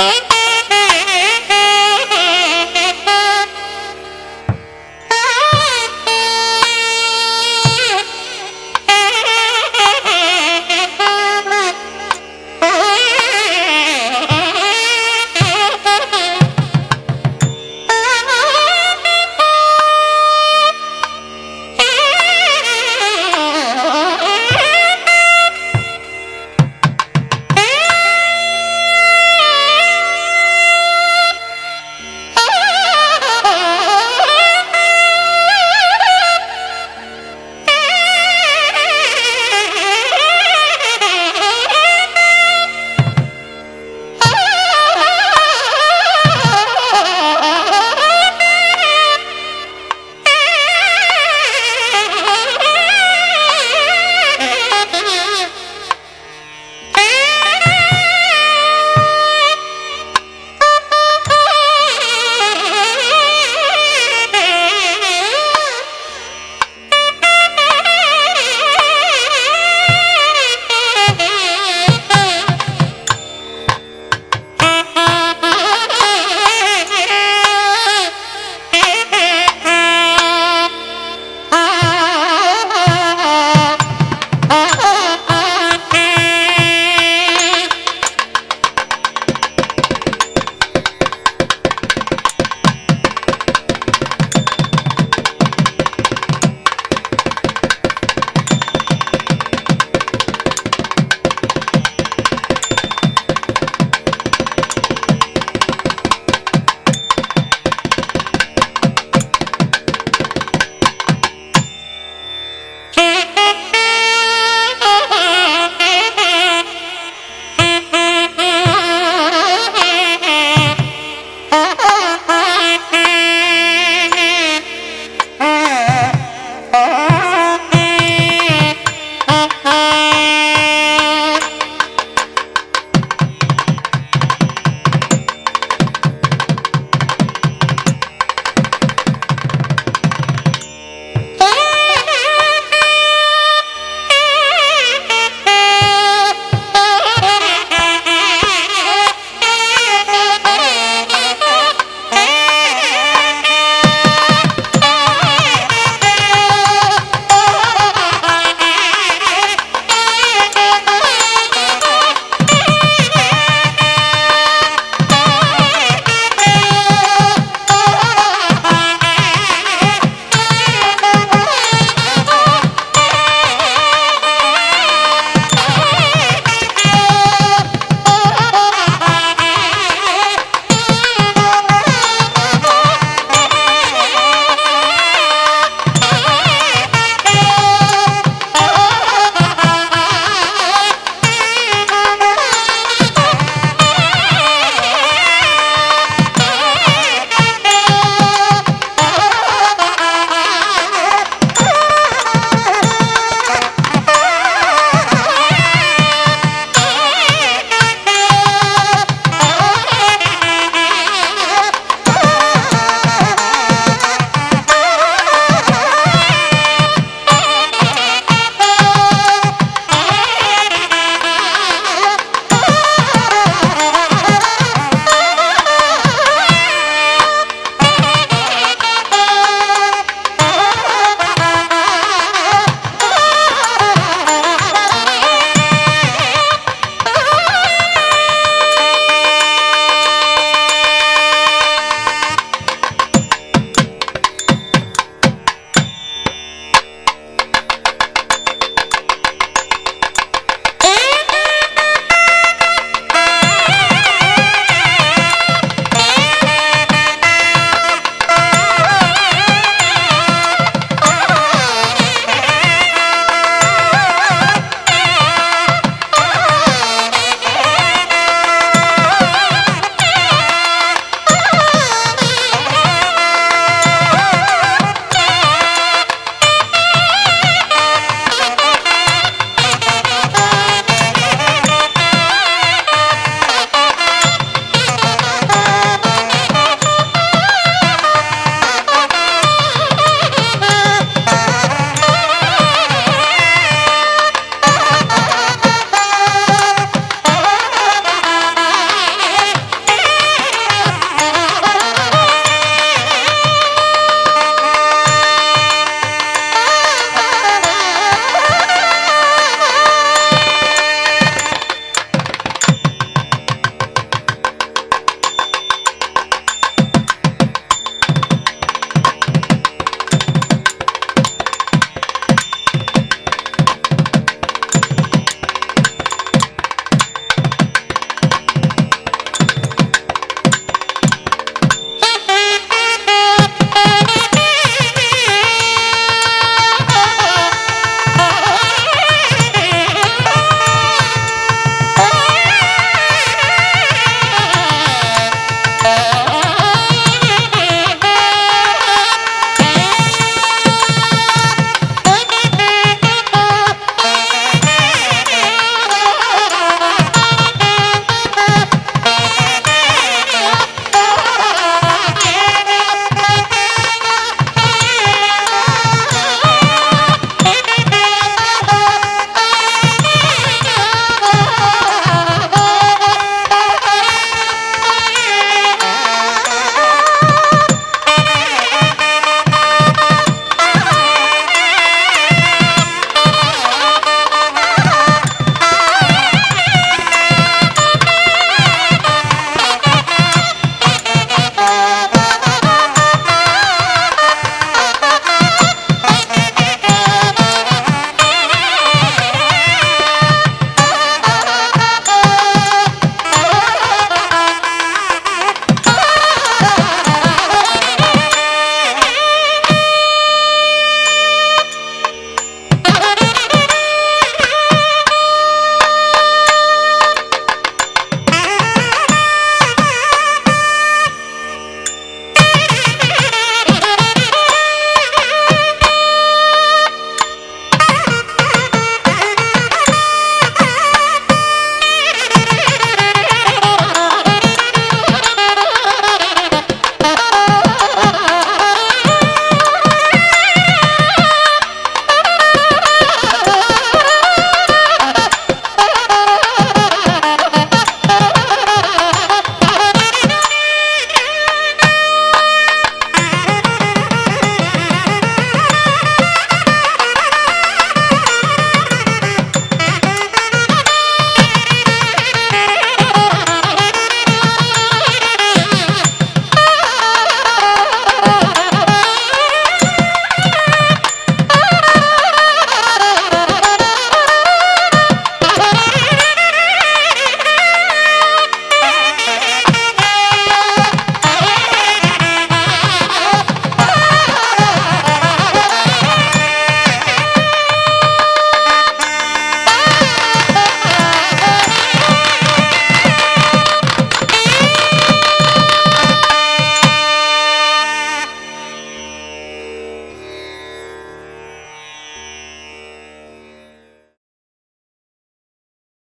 eh?